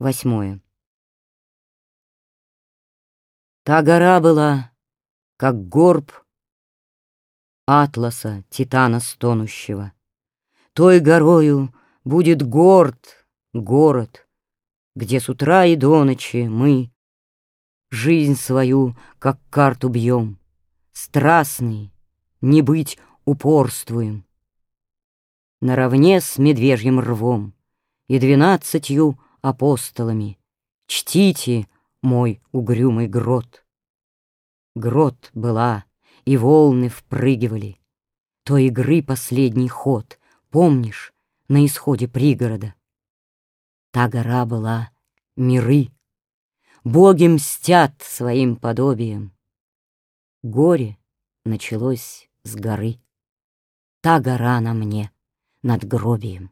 Восьмое. Та гора была, как горб Атласа, титана стонущего. Той горою будет горд город, Где с утра и до ночи мы Жизнь свою, как карту бьем, Страстный, не быть упорствуем. Наравне с медвежьим рвом И двенадцатью апостолами Чтите мой угрюмый грот. Грот была, и волны впрыгивали. То игры последний ход, помнишь, на исходе пригорода. Та гора была миры. Боги мстят своим подобием. Горе началось с горы. Та гора на мне над гробием.